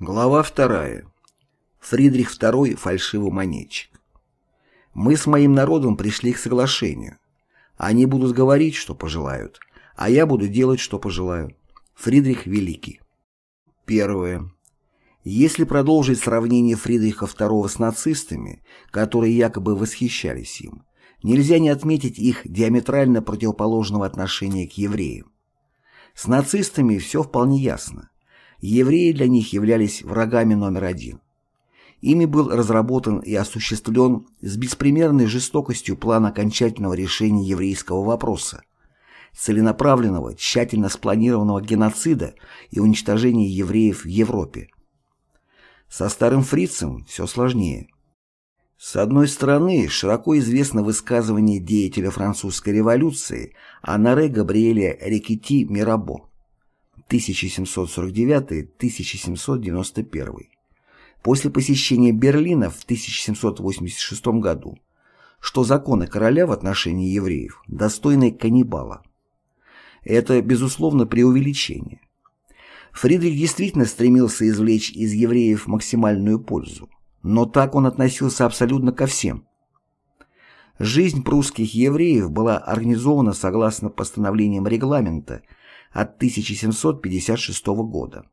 Глава вторая. Фридрих II – фальшивомонетчик. Мы с моим народом пришли к соглашению. Они будут говорить, что пожелают, а я буду делать, что пожелаю. Фридрих Великий. Первое. Если продолжить сравнение Фридриха II с нацистами, которые якобы восхищались им, нельзя не отметить их диаметрально противоположного отношения к евреям. С нацистами все вполне ясно. Евреи для них являлись врагами номер один. Ими был разработан и осуществлен с беспримерной жестокостью план окончательного решения еврейского вопроса, целенаправленного, тщательно спланированного геноцида и уничтожения евреев в Европе. Со старым фрицем все сложнее. С одной стороны, широко известно высказывание деятеля французской революции Анаре Габриэля Рикетти Мирабо 1749-1791 после посещения Берлина в 1786 году, что законы короля в отношении евреев достойны каннибала. Это, безусловно, преувеличение. Фридрих действительно стремился извлечь из евреев максимальную пользу, но так он относился абсолютно ко всем. Жизнь прусских евреев была организована согласно постановлениям регламента от 1756 года.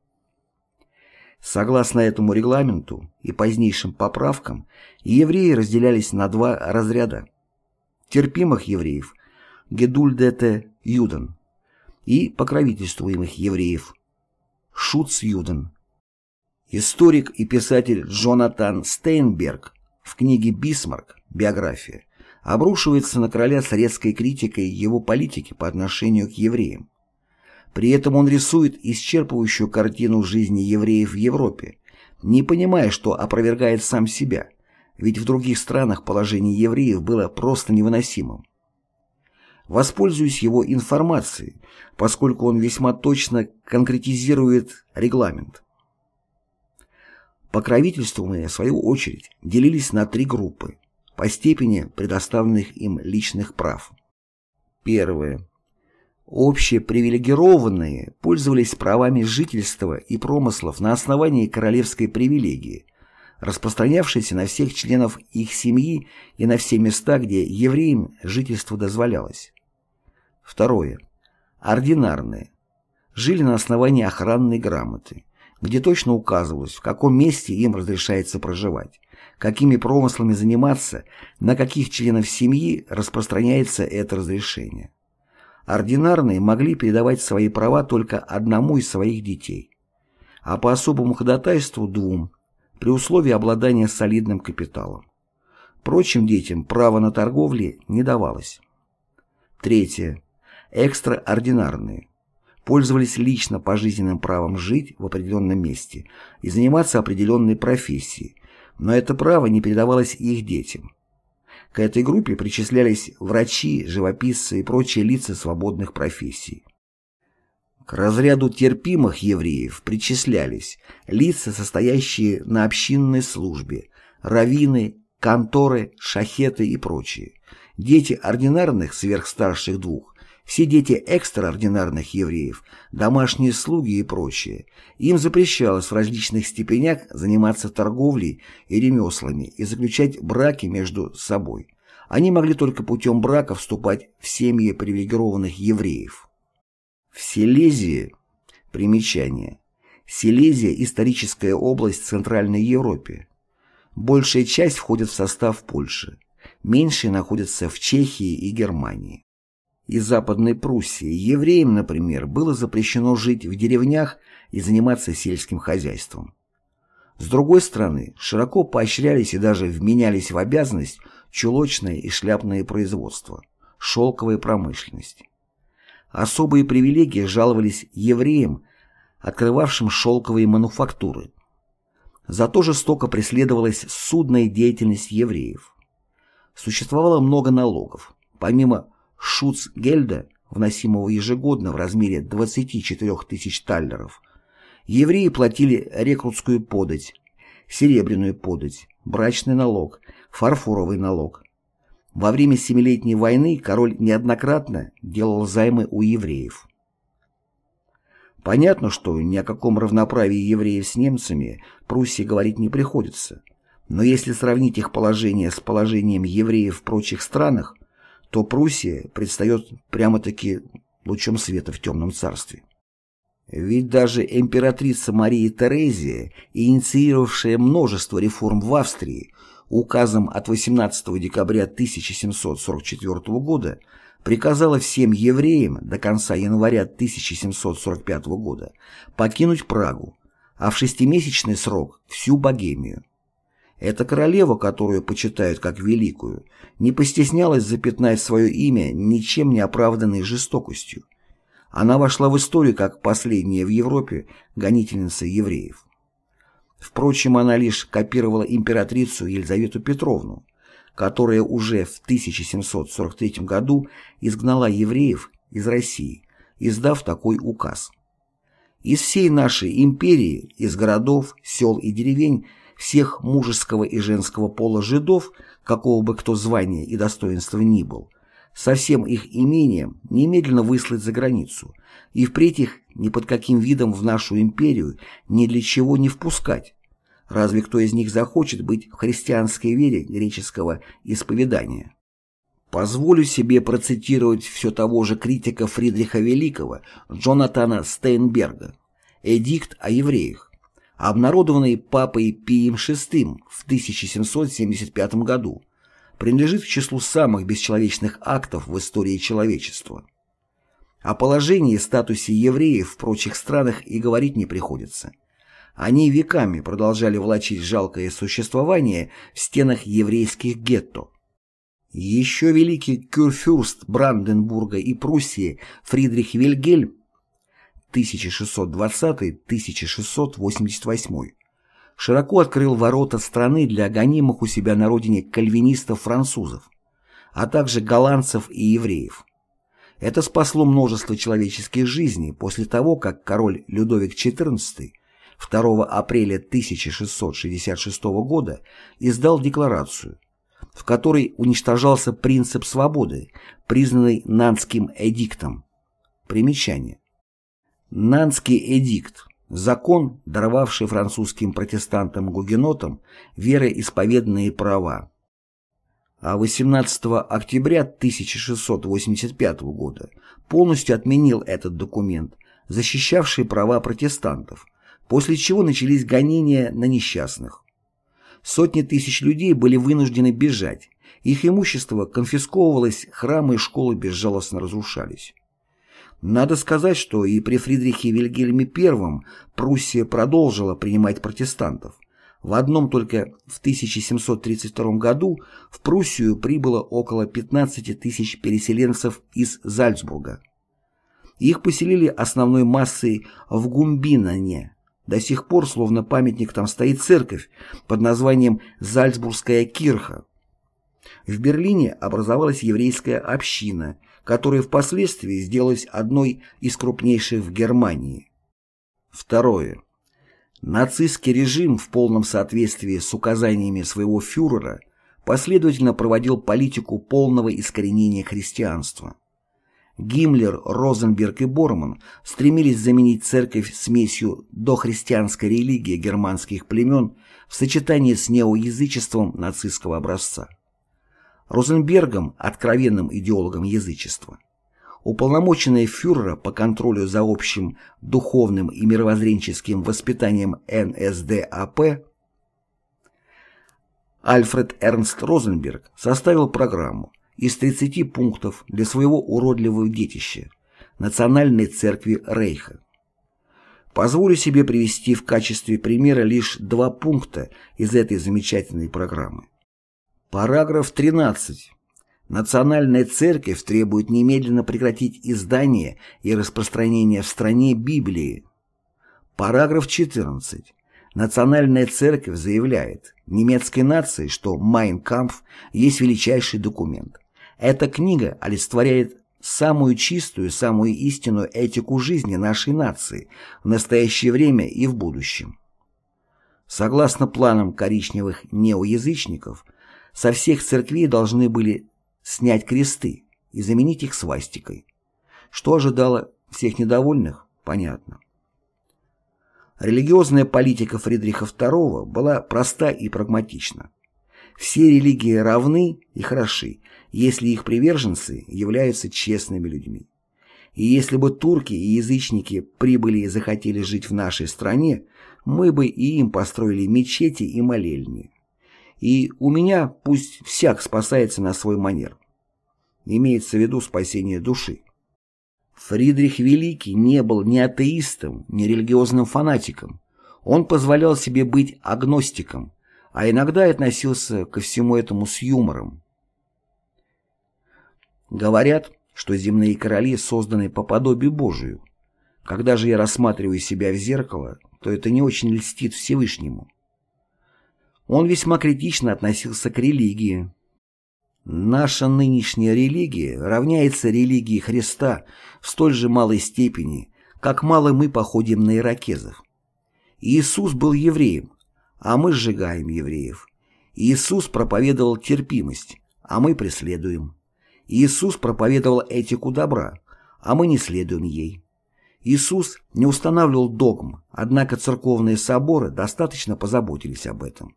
Согласно этому регламенту и позднейшим поправкам, евреи разделялись на два разряда. Терпимых евреев – Гедульдете Юден и покровительствуемых евреев – Шуц Юден. Историк и писатель Джонатан Стейнберг в книге «Бисмарк. Биография» обрушивается на короля с резкой критикой его политики по отношению к евреям. При этом он рисует исчерпывающую картину жизни евреев в Европе, не понимая, что опровергает сам себя, ведь в других странах положение евреев было просто невыносимым. Воспользуюсь его информацией, поскольку он весьма точно конкретизирует регламент. Покровительствуемые, в свою очередь, делились на три группы по степени предоставленных им личных прав. Первое. Общепривилегированные пользовались правами жительства и промыслов на основании королевской привилегии, распространявшейся на всех членов их семьи и на все места, где евреям жительство дозволялось. Второе. Ординарные. Жили на основании охранной грамоты, где точно указывалось, в каком месте им разрешается проживать, какими промыслами заниматься, на каких членов семьи распространяется это разрешение. Ординарные могли передавать свои права только одному из своих детей, а по особому ходатайству двум, при условии обладания солидным капиталом. Прочим детям право на торговле не давалось. Третье. Экстраординарные. Пользовались лично пожизненным правом жить в определенном месте и заниматься определенной профессией, но это право не передавалось их детям. К этой группе причислялись врачи, живописцы и прочие лица свободных профессий. К разряду терпимых евреев причислялись лица, состоящие на общинной службе, раввины, конторы, шахеты и прочие, дети ординарных сверхстарших двух, все дети экстраординарных евреев, домашние слуги и прочее, им запрещалось в различных степенях заниматься торговлей и ремеслами и заключать браки между собой. Они могли только путем брака вступать в семьи привилегированных евреев. В Силезии, примечание, Силезия – историческая область в Центральной Европе. Большая часть входит в состав Польши, меньшие находятся в Чехии и Германии и Западной Пруссии евреям, например, было запрещено жить в деревнях и заниматься сельским хозяйством. С другой стороны, широко поощрялись и даже вменялись в обязанность чулочное и шляпное производство, шелковая промышленность. Особые привилегии жаловались евреям, открывавшим шелковые мануфактуры. Зато жестоко преследовалась судная деятельность евреев. Существовало много налогов. Помимо шуцгельда, вносимого ежегодно в размере 24 тысяч таллеров, евреи платили рекрутскую подать, серебряную подать, брачный налог, фарфоровый налог. Во время Семилетней войны король неоднократно делал займы у евреев. Понятно, что ни о каком равноправии евреев с немцами Пруссии говорить не приходится. Но если сравнить их положение с положением евреев в прочих странах, то Пруссия предстает прямо-таки лучом света в темном царстве. Ведь даже императрица Мария Терезия, инициировавшая множество реформ в Австрии, указом от 18 декабря 1744 года приказала всем евреям до конца января 1745 года покинуть Прагу, а в шестимесячный срок всю Богемию. Эта королева, которую почитают как великую, не постеснялась запятнать свое имя ничем не оправданной жестокостью. Она вошла в историю как последняя в Европе гонительница евреев. Впрочем, она лишь копировала императрицу Елизавету Петровну, которая уже в 1743 году изгнала евреев из России, издав такой указ. Из всей нашей империи, из городов, сел и деревень, всех мужеского и женского пола жидов, какого бы кто звания и достоинства ни был, со всем их имением немедленно выслать за границу и впредь их ни под каким видом в нашу империю ни для чего не впускать, разве кто из них захочет быть в христианской вере греческого исповедания. Позволю себе процитировать все того же критика Фридриха Великого Джонатана Стейнберга. «Эдикт о евреях», обнародованный папой Пием VI в 1775 году, принадлежит к числу самых бесчеловечных актов в истории человечества. О положении и статусе евреев в прочих странах и говорить не приходится. Они веками продолжали влачить жалкое существование в стенах еврейских гетто. Еще великий кюрфюрст Бранденбурга и Пруссии Фридрих Вильгельм 1620-1688, широко открыл ворота страны для гонимых у себя на родине кальвинистов-французов, а также голландцев и евреев. Это спасло множество человеческих жизней после того, как король Людовик XIV 2 апреля 1666 года издал декларацию, в которой уничтожался принцип свободы, признанный Нанским эдиктом. Примечание. Нанский эдикт – закон, даровавший французским протестантам-гугенотам вероисповедные права. А 18 октября 1685 года полностью отменил этот документ, защищавший права протестантов, после чего начались гонения на несчастных. Сотни тысяч людей были вынуждены бежать, их имущество конфисковывалось, храмы и школы безжалостно разрушались. Надо сказать, что и при Фридрихе Вильгельме I Пруссия продолжила принимать протестантов. В одном только в 1732 году в Пруссию прибыло около 15 тысяч переселенцев из Зальцбурга. Их поселили основной массой в Гумбинане. До сих пор, словно памятник, там стоит церковь под названием Зальцбургская кирха. В Берлине образовалась еврейская община – которая впоследствии сделалась одной из крупнейших в Германии. Второе. Нацистский режим в полном соответствии с указаниями своего фюрера последовательно проводил политику полного искоренения христианства. Гиммлер, Розенберг и Борман стремились заменить церковь смесью дохристианской религии германских племен в сочетании с неоязычеством нацистского образца. Розенбергом, откровенным идеологом язычества. Уполномоченный фюрера по контролю за общим духовным и мировоззренческим воспитанием НСДАП Альфред Эрнст Розенберг составил программу из 30 пунктов для своего уродливого детища – Национальной церкви Рейха. Позволю себе привести в качестве примера лишь два пункта из этой замечательной программы. Параграф 13. Национальная церковь требует немедленно прекратить издание и распространение в стране Библии. Параграф 14. Национальная церковь заявляет немецкой нации, что «Майн Кампф» есть величайший документ. Эта книга олицетворяет самую чистую, самую истинную этику жизни нашей нации в настоящее время и в будущем. Согласно планам коричневых неоязычников – со всех церквей должны были снять кресты и заменить их свастикой. Что ожидало всех недовольных, понятно. Религиозная политика Фридриха II была проста и прагматична. Все религии равны и хороши, если их приверженцы являются честными людьми. И если бы турки и язычники прибыли и захотели жить в нашей стране, мы бы и им построили мечети и молельни. И у меня пусть всяк спасается на свой манер. Имеется в виду спасение души. Фридрих Великий не был ни атеистом, ни религиозным фанатиком. Он позволял себе быть агностиком, а иногда относился ко всему этому с юмором. Говорят, что земные короли созданы по подобию Божию. Когда же я рассматриваю себя в зеркало, то это не очень льстит Всевышнему. Он весьма критично относился к религии. Наша нынешняя религия равняется религии Христа в столь же малой степени, как мало мы походим на иракезов. Иисус был евреем, а мы сжигаем евреев. Иисус проповедовал терпимость, а мы преследуем. Иисус проповедовал этику добра, а мы не следуем ей. Иисус не устанавливал догм, однако церковные соборы достаточно позаботились об этом.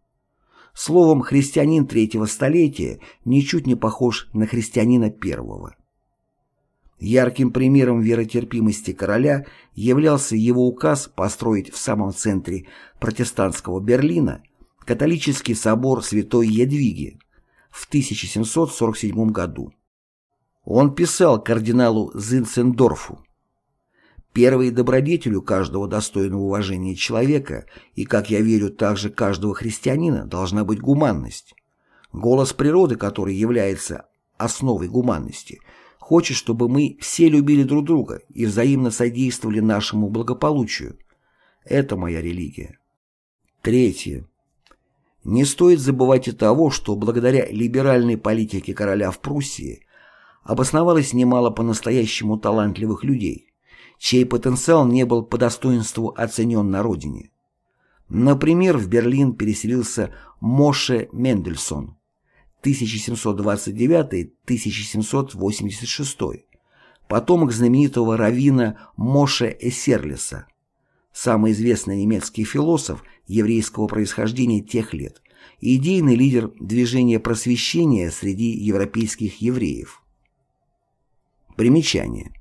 Словом, христианин третьего столетия ничуть не похож на христианина первого. Ярким примером веротерпимости короля являлся его указ построить в самом центре протестантского Берлина католический собор Святой Едвиги в 1747 году. Он писал кардиналу Зинцендорфу Первой добродетелю каждого достойного уважения человека и, как я верю, также каждого христианина должна быть гуманность. Голос природы, который является основой гуманности, хочет, чтобы мы все любили друг друга и взаимно содействовали нашему благополучию. Это моя религия. Третье. Не стоит забывать и того, что благодаря либеральной политике короля в Пруссии обосновалось немало по-настоящему талантливых людей – чей потенциал не был по достоинству оценен на родине. Например, в Берлин переселился Моше Мендельсон 1729-1786, потомок знаменитого раввина Моше Эссерлиса, самый известный немецкий философ еврейского происхождения тех лет, и идейный лидер движения просвещения среди европейских евреев. Примечание.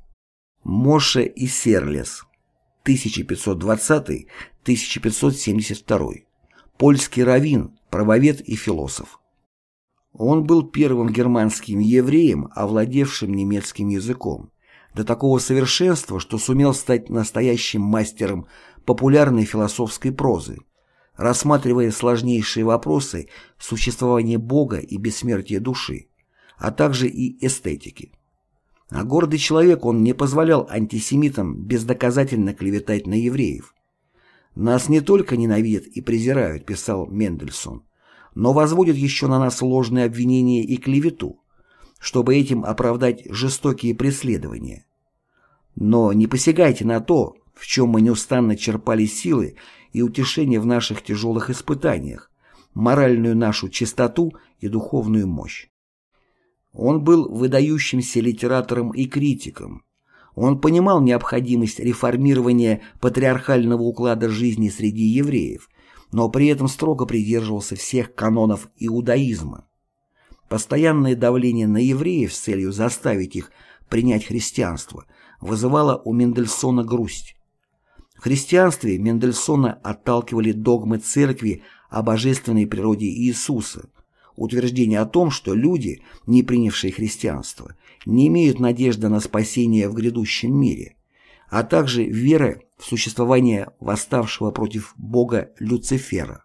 Моше и Серлес, 1520-1572, польский раввин, правовед и философ. Он был первым германским евреем, овладевшим немецким языком, до такого совершенства, что сумел стать настоящим мастером популярной философской прозы, рассматривая сложнейшие вопросы существования Бога и бессмертия души, а также и эстетики. А гордый человек он не позволял антисемитам бездоказательно клеветать на евреев. «Нас не только ненавидят и презирают», — писал Мендельсон, «но возводят еще на нас ложные обвинения и клевету, чтобы этим оправдать жестокие преследования. Но не посягайте на то, в чем мы неустанно черпали силы и утешение в наших тяжелых испытаниях, моральную нашу чистоту и духовную мощь. Он был выдающимся литератором и критиком. Он понимал необходимость реформирования патриархального уклада жизни среди евреев, но при этом строго придерживался всех канонов иудаизма. Постоянное давление на евреев с целью заставить их принять христианство вызывало у Мендельсона грусть. В христианстве Мендельсона отталкивали догмы церкви о божественной природе Иисуса – утверждение о том, что люди, не принявшие христианство, не имеют надежды на спасение в грядущем мире, а также вера в существование восставшего против Бога Люцифера.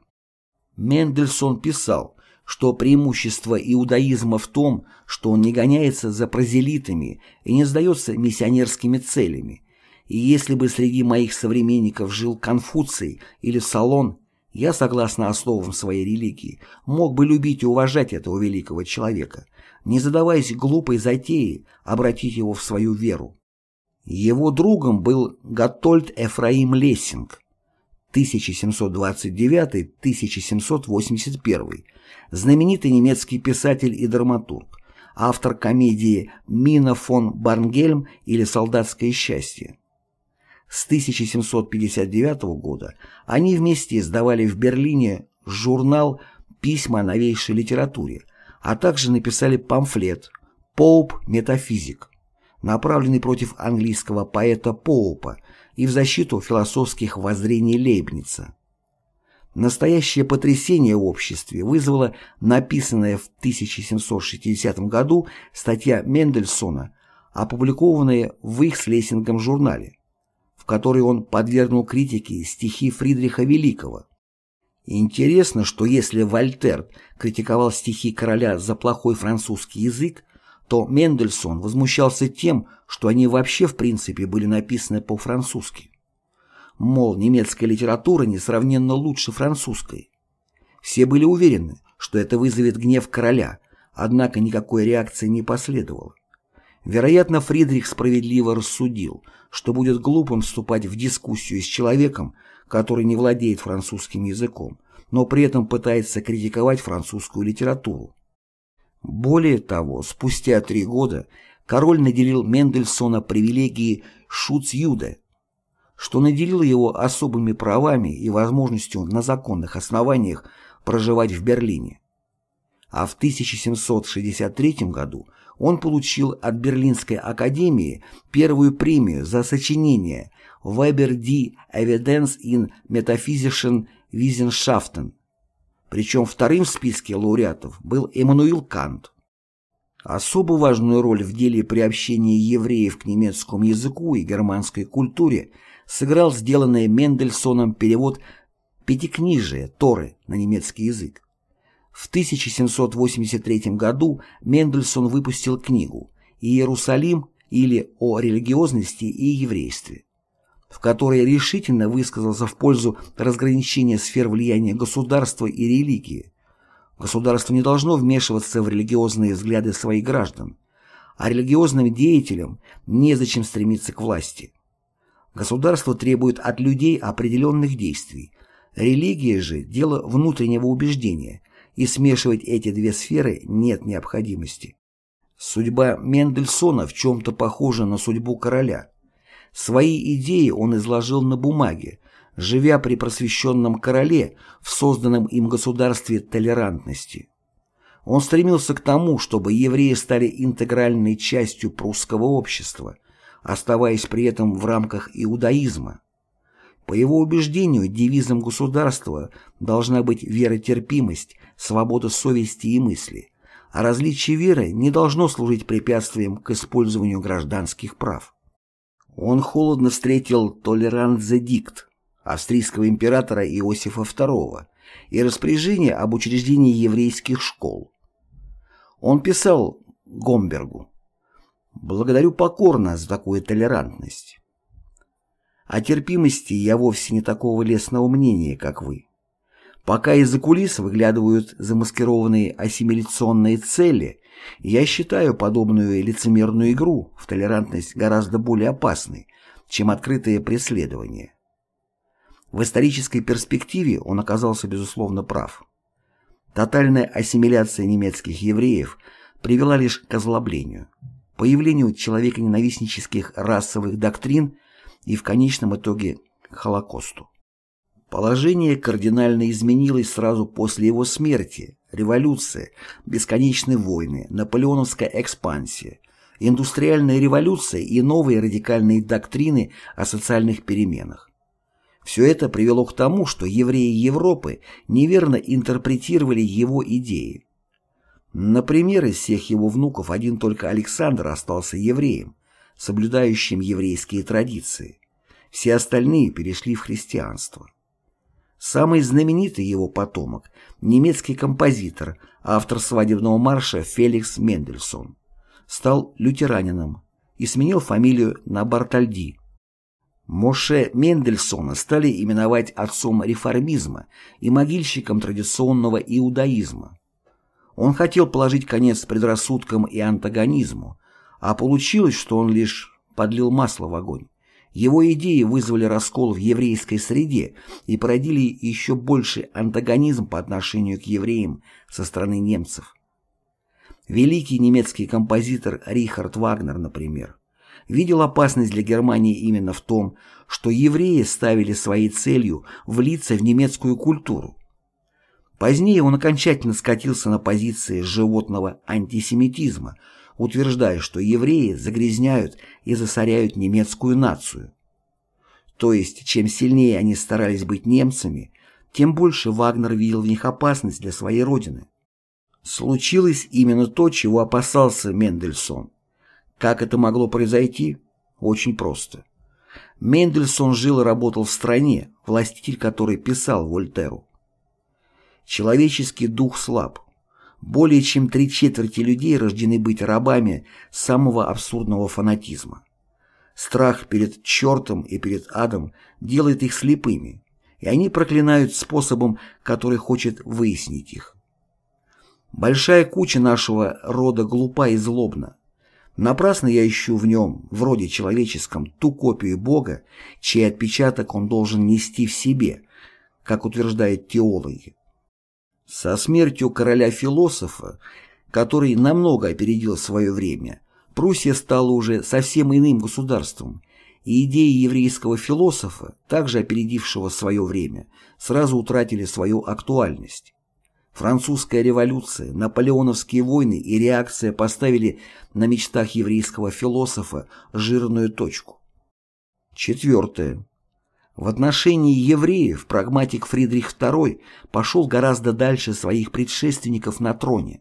Мендельсон писал, что преимущество иудаизма в том, что он не гоняется за прозелитами и не сдается миссионерскими целями, и если бы среди моих современников жил Конфуций или Салон, я, согласно основам своей религии, мог бы любить и уважать этого великого человека, не задаваясь глупой затеей обратить его в свою веру. Его другом был Гаттольд Эфраим Лессинг, 1729-1781, знаменитый немецкий писатель и драматург, автор комедии «Мина фон Барнгельм» или «Солдатское счастье». С 1759 года они вместе издавали в Берлине журнал «Письма о новейшей литературе», а также написали памфлет «Поуп. Метафизик», направленный против английского поэта Поупа и в защиту философских воззрений Лейбница. Настоящее потрясение в обществе вызвала написанная в 1760 году статья Мендельсона, опубликованная в их с Лессингом журнале, которой он подвергнул критике стихи Фридриха Великого. интересно, что если Вольтер критиковал стихи короля за плохой французский язык, то Мендельсон возмущался тем, что они вообще в принципе были написаны по-французски. Мол, немецкая литература несравненно лучше французской. Все были уверены, что это вызовет гнев короля, однако никакой реакции не последовало. Вероятно, Фридрих справедливо рассудил, что будет глупым вступать в дискуссию с человеком, который не владеет французским языком, но при этом пытается критиковать французскую литературу. Более того, спустя три года король наделил Мендельсона привилегией шуцюда, что наделило его особыми правами и возможностью на законных основаниях проживать в Берлине. А в 1763 году он получил от Берлинской академии первую премию за сочинение «Weber die Evidenz in Metaphysischen Wissenschaften», причем вторым в списке лауреатов был Эммануил Кант. Особо важную роль в деле приобщения евреев к немецкому языку и германской культуре сыграл сделанный Мендельсоном перевод Пятикнижия Торы на немецкий язык. В 1783 году Мендельсон выпустил книгу «Иерусалим» или «О религиозности и еврействе» в которой решительно высказался в пользу разграничения сфер влияния государства и религии. Государство не должно вмешиваться в религиозные взгляды своих граждан, а религиозным деятелям незачем стремиться к власти. Государство требует от людей определенных действий, религия же – дело внутреннего убеждения, и смешивать эти две сферы нет необходимости. Судьба Мендельсона в чем-то похожа на судьбу короля – Свои идеи он изложил на бумаге, живя при просвещенном короле в созданном им государстве толерантности. Он стремился к тому, чтобы евреи стали интегральной частью прусского общества, оставаясь при этом в рамках иудаизма. По его убеждению, девизом государства должна быть веротерпимость, свобода совести и мысли, а различие веры не должно служить препятствием к использованию гражданских прав. Он холодно встретил толерант-дикт австрийского императора Иосифа II и распоряжение об учреждении еврейских школ. Он писал Гомбергу «Благодарю покорно за такую толерантность. О терпимости я вовсе не такого лестного мнения, как вы. Пока из-за кулис выглядывают замаскированные ассимиляционные цели, я считаю подобную лицемерную игру в толерантность гораздо более опасной, чем открытое преследование. В исторической перспективе он оказался безусловно прав. Тотальная ассимиляция немецких евреев привела лишь к озлоблению, появлению человеконенавистнических расовых доктрин и в конечном итоге к Холокосту. Положение кардинально изменилось сразу после его смерти, революция, бесконечные войны, наполеоновская экспансия, индустриальная революция и новые радикальные доктрины о социальных переменах. Все это привело к тому, что евреи Европы неверно интерпретировали его идеи. Например, из всех его внуков один только Александр остался евреем, соблюдающим еврейские традиции. Все остальные перешли в христианство. Самый знаменитый его потомок – немецкий композитор, автор свадебного марша Феликс Мендельсон, стал лютеранином и сменил фамилию на Бартальди. Моше Мендельсона стали именовать отцом реформизма и могильщиком традиционного иудаизма. Он хотел положить конец предрассудкам и антагонизму, а получилось, что он лишь подлил масло в огонь. Его идеи вызвали раскол в еврейской среде и породили еще больший антагонизм по отношению к евреям со стороны немцев. Великий немецкий композитор Рихард Вагнер, например, видел опасность для Германии именно в том, что евреи ставили своей целью влиться в немецкую культуру. Позднее он окончательно скатился на позиции животного антисемитизма, утверждая, что евреи загрязняют и засоряют немецкую нацию. То есть, чем сильнее они старались быть немцами, тем больше Вагнер видел в них опасность для своей родины. Случилось именно то, чего опасался Мендельсон. Как это могло произойти? Очень просто. Мендельсон жил и работал в стране, властитель которой писал Вольтеру. Человеческий дух слаб. Более чем три четверти людей рождены быть рабами самого абсурдного фанатизма. Страх перед чертом и перед адом делает их слепыми, и они проклинают способом, который хочет выяснить их. Большая куча нашего рода глупа и злобна. Напрасно я ищу в нем, в роде человеческом, ту копию Бога, чей отпечаток он должен нести в себе, как утверждают теологи. Со смертью короля-философа, который намного опередил свое время, Пруссия стала уже совсем иным государством, и идеи еврейского философа, также опередившего свое время, сразу утратили свою актуальность. Французская революция, наполеоновские войны и реакция поставили на мечтах еврейского философа жирную точку. Четвертое. В отношении евреев прагматик Фридрих II пошел гораздо дальше своих предшественников на троне.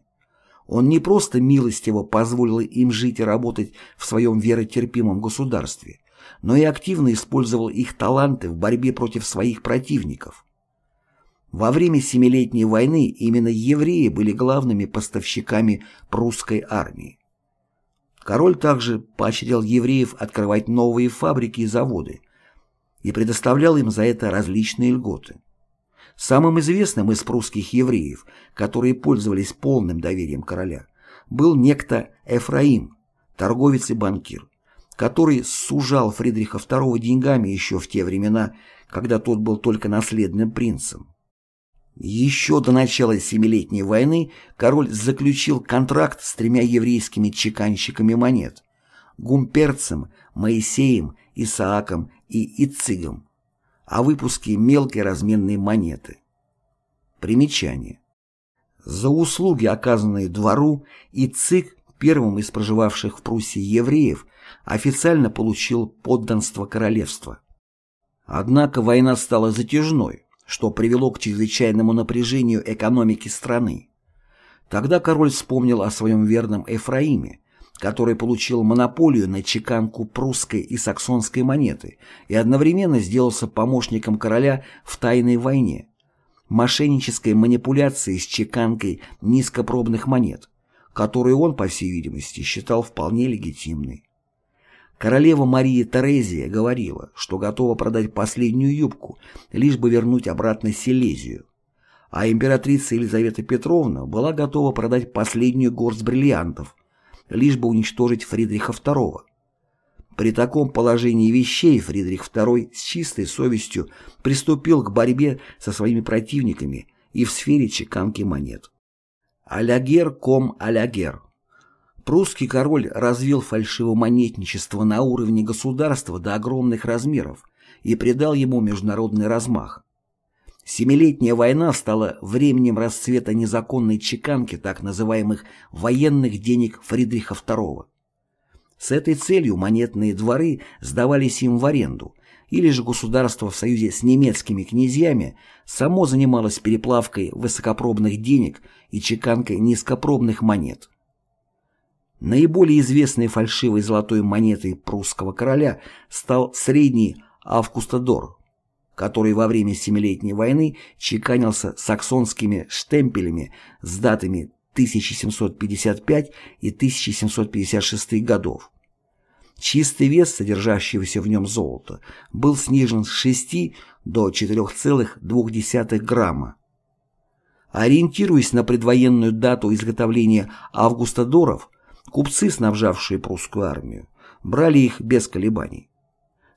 Он не просто милостиво позволил им жить и работать в своем веротерпимом государстве, но и активно использовал их таланты в борьбе против своих противников. Во время Семилетней войны именно евреи были главными поставщиками прусской армии. Король также поощрял евреев открывать новые фабрики и заводы и предоставлял им за это различные льготы. Самым известным из прусских евреев, которые пользовались полным доверием короля, был некто Эфраим, торговец и банкир, который сужал Фридриха II деньгами еще в те времена, когда тот был только наследным принцем. Еще до начала Семилетней войны король заключил контракт с тремя еврейскими чеканщиками монет – Гумперцем, Моисеем, Исааком и Ицигом о выпуске мелкой разменной монеты. Примечание. За услуги, оказанные двору, Ицик, первым из проживавших в Пруссии евреев, официально получил подданство королевства. Однако война стала затяжной что привело к чрезвычайному напряжению экономики страны. Тогда король вспомнил о своем верном Эфраиме, который получил монополию на чеканку прусской и саксонской монеты и одновременно сделался помощником короля в тайной войне, мошеннической манипуляции с чеканкой низкопробных монет, которую он, по всей видимости, считал вполне легитимной. Королева Мария Терезия говорила, что готова продать последнюю юбку, лишь бы вернуть обратно Силезию. А императрица Елизавета Петровна была готова продать последнюю горсть бриллиантов, лишь бы уничтожить Фридриха II. При таком положении вещей Фридрих II с чистой совестью приступил к борьбе со своими противниками и в сфере чеканки монет. Алягер ком алягер Прусский король развил фальшивомонетничество на уровне государства до огромных размеров и придал ему международный размах. Семилетняя война стала временем расцвета незаконной чеканки так называемых военных денег Фридриха II. С этой целью монетные дворы сдавались им в аренду, или же государство в союзе с немецкими князьями само занималось переплавкой высокопробных денег и чеканкой низкопробных монет. Наиболее известной фальшивой золотой монетой прусского короля стал средний Августодор, который во время Семилетней войны чеканился саксонскими штемпелями с датами 1755 и 1756 годов. Чистый вес содержащегося в нем золота был снижен с 6 до 4,2 грамма. Ориентируясь на предвоенную дату изготовления августодоров, Купцы, снабжавшие прусскую армию, брали их без колебаний.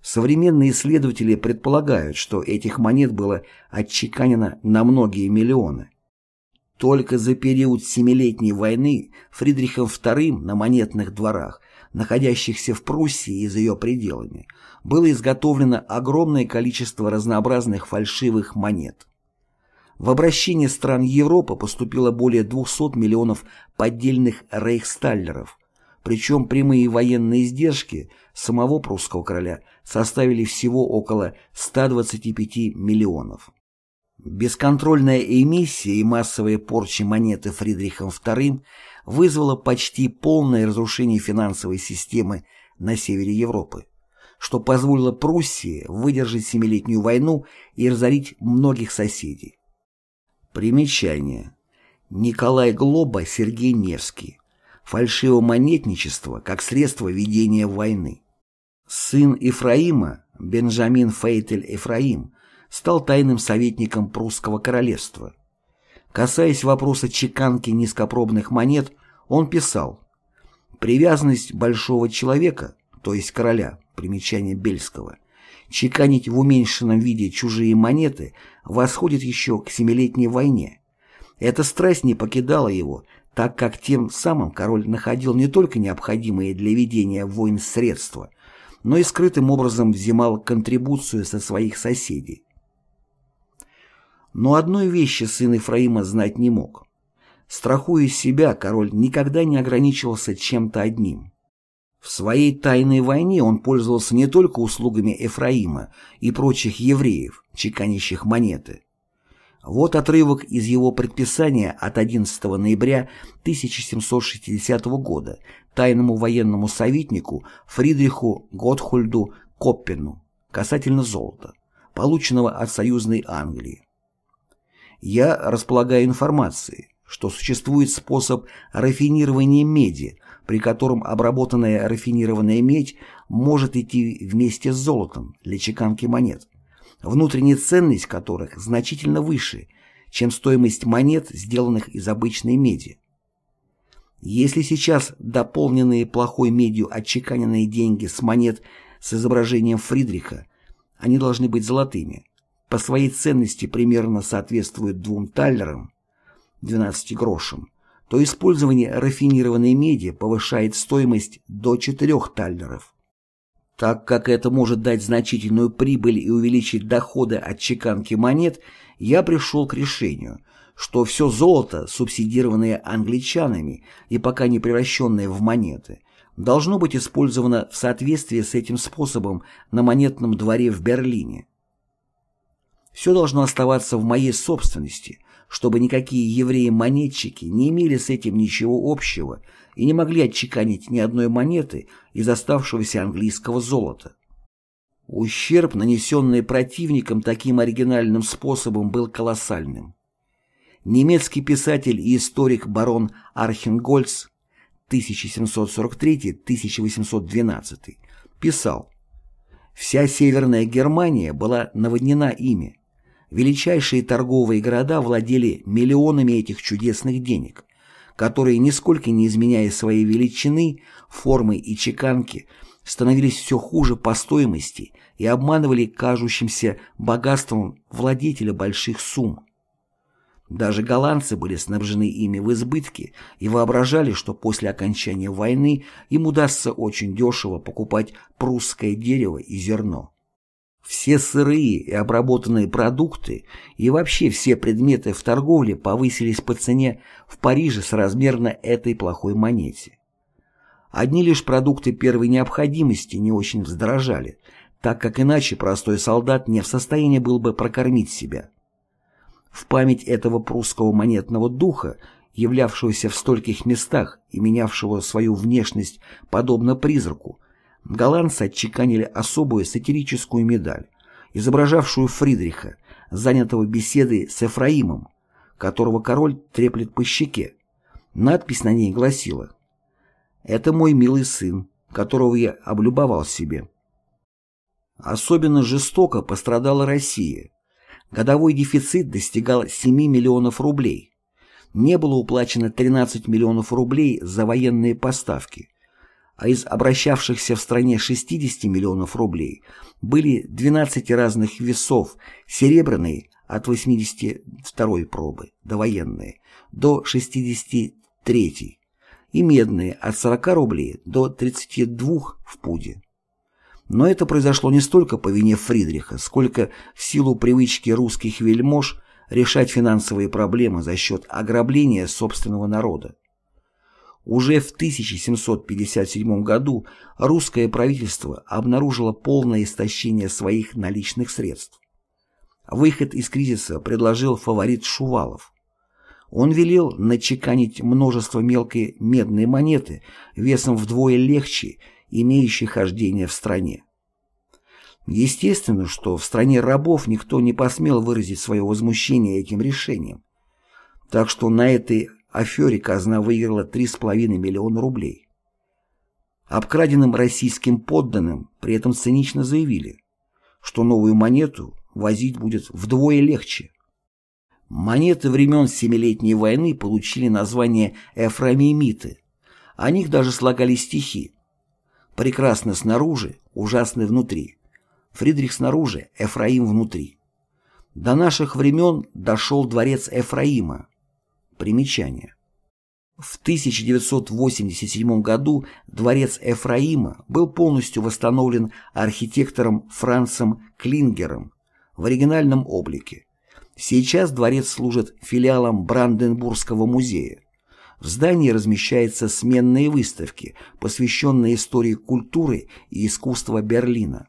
Современные исследователи предполагают, что этих монет было отчеканено на многие миллионы. Только за период Семилетней войны Фридрихом II на монетных дворах находящихся в Пруссии и за ее пределами, было изготовлено огромное количество разнообразных фальшивых монет. В обращение стран Европы поступило более 200 миллионов поддельных рейхсталлеров, причем прямые военные издержки самого прусского короля составили всего около 125 миллионов. Бесконтрольная эмиссия и массовая порча монеты Фридрихом II вызвала почти полное разрушение финансовой системы на севере Европы, что позволило Пруссии выдержать Семилетнюю войну и разорить многих соседей. Примечание. Николай Глоба, Сергей Невский. Фальшивомонетничество как средство ведения войны. Сын Ефраима, Бенджамин Фейтель Ефраим, стал тайным советником прусского королевства. Касаясь вопроса чеканки низкопробных монет, он писал «Привязанность большого человека, то есть короля, примечание Бельского, чеканить в уменьшенном виде чужие монеты восходит еще к Семилетней войне. Эта страсть не покидала его, так как тем самым король находил не только необходимые для ведения войн средства, но и скрытым образом взимал контрибуцию со своих соседей. Но одной вещи сын Ефраима знать не мог. Страхуя себя, король никогда не ограничивался чем-то одним. В своей тайной войне он пользовался не только услугами Ефраима и прочих евреев, чеканящих монеты. Вот отрывок из его предписания от 11 ноября 1760 года тайному военному советнику Фридриху Готхольду Коппену касательно золота, полученного от союзной Англии. Я располагаю информацией, что существует способ рафинирования меди, при котором обработанная рафинированная медь может идти вместе с золотом для чеканки монет, внутренняя ценность которых значительно выше, чем стоимость монет, сделанных из обычной меди. Если сейчас дополненные плохой медью отчеканенные деньги с монет с изображением Фридриха, они должны быть золотыми, по своей ценности примерно соответствует двум таллерам, 12 грошам, то использование рафинированной меди повышает стоимость до 4 таллеров. Так как это может дать значительную прибыль и увеличить доходы от чеканки монет, я пришел к решению, что все золото, субсидированное англичанами и пока не превращенное в монеты, должно быть использовано в соответствии с этим способом на монетном дворе в Берлине. Все должно оставаться в моей собственности, чтобы никакие евреи-монетчики не имели с этим ничего общего и не могли отчеканить ни одной монеты из оставшегося английского золота. Ущерб, нанесенный противникам таким оригинальным способом, был колоссальным. Немецкий писатель и историк барон Архенгольц 1743-1812 писал «Вся Северная Германия была наводнена ими, Величайшие торговые города владели миллионами этих чудесных денег, которые, нисколько не изменяя своей величины, формы и чеканки, становились все хуже по стоимости и обманывали кажущимся богатством владетеля больших сумм. Даже голландцы были снабжены ими в избытке и воображали, что после окончания войны им удастся очень дешево покупать прусское дерево и зерно. Все сырые и обработанные продукты и вообще все предметы в торговле повысились по цене в Париже соразмерно этой плохой монете. Одни лишь продукты первой необходимости не очень вздорожали, так как иначе простой солдат не в состоянии был бы прокормить себя. В память этого прусского монетного духа, являвшегося в стольких местах и менявшего свою внешность подобно призраку, голландцы отчеканили особую сатирическую медаль, изображавшую Фридриха, занятого беседой с Эфраимом, которого король треплет по щеке. Надпись на ней гласила «Это мой милый сын, которого я облюбовал себе». Особенно жестоко пострадала Россия. Годовой дефицит достигал 7 миллионов рублей. Не было уплачено 13 миллионов рублей за военные поставки а из обращавшихся в стране 60 миллионов рублей были 12 разных весов, серебряный от 82 пробы, довоенные, до 63 и медные от 40 рублей до 32 в пуде. Но это произошло не столько по вине Фридриха, сколько в силу привычки русских вельмож решать финансовые проблемы за счет ограбления собственного народа. Уже в 1757 году русское правительство обнаружило полное истощение своих наличных средств. Выход из кризиса предложил фаворит Шувалов. Он велел начеканить множество мелкой медной монеты весом вдвое легче, имеющей хождение в стране. Естественно, что в стране рабов никто не посмел выразить свое возмущение этим решением. Так что на этой афере казна выиграла 3,5 миллиона рублей. Обкраденным российским подданным при этом цинично заявили, что новую монету возить будет вдвое легче. Монеты времен Семилетней войны получили название Эфрамимиты. О них даже слагали стихи. Прекрасно снаружи, ужасно внутри. Фридрих снаружи, Эфраим внутри. До наших времен дошел дворец Эфраима. Примечание. В 1987 году дворец Эфраима был полностью восстановлен архитектором Францем Клингером в оригинальном облике. Сейчас дворец служит филиалом Бранденбургского музея. В здании размещаются сменные выставки, посвященные истории культуры и искусства Берлина.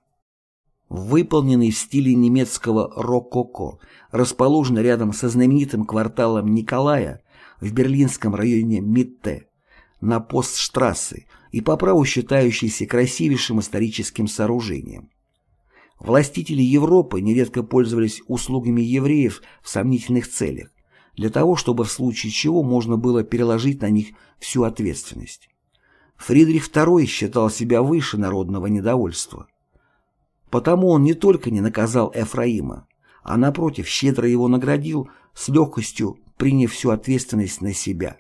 Выполненный в стиле немецкого рококо, расположен рядом со знаменитым кварталом Николая в берлинском районе Митте, на Постштрассе и по праву считающийся красивейшим историческим сооружением. Властители Европы нередко пользовались услугами евреев в сомнительных целях, для того, чтобы в случае чего можно было переложить на них всю ответственность. Фридрих II считал себя выше народного недовольства. Потому он не только не наказал Эфраима, а напротив щедро его наградил, с легкостью приняв всю ответственность на себя.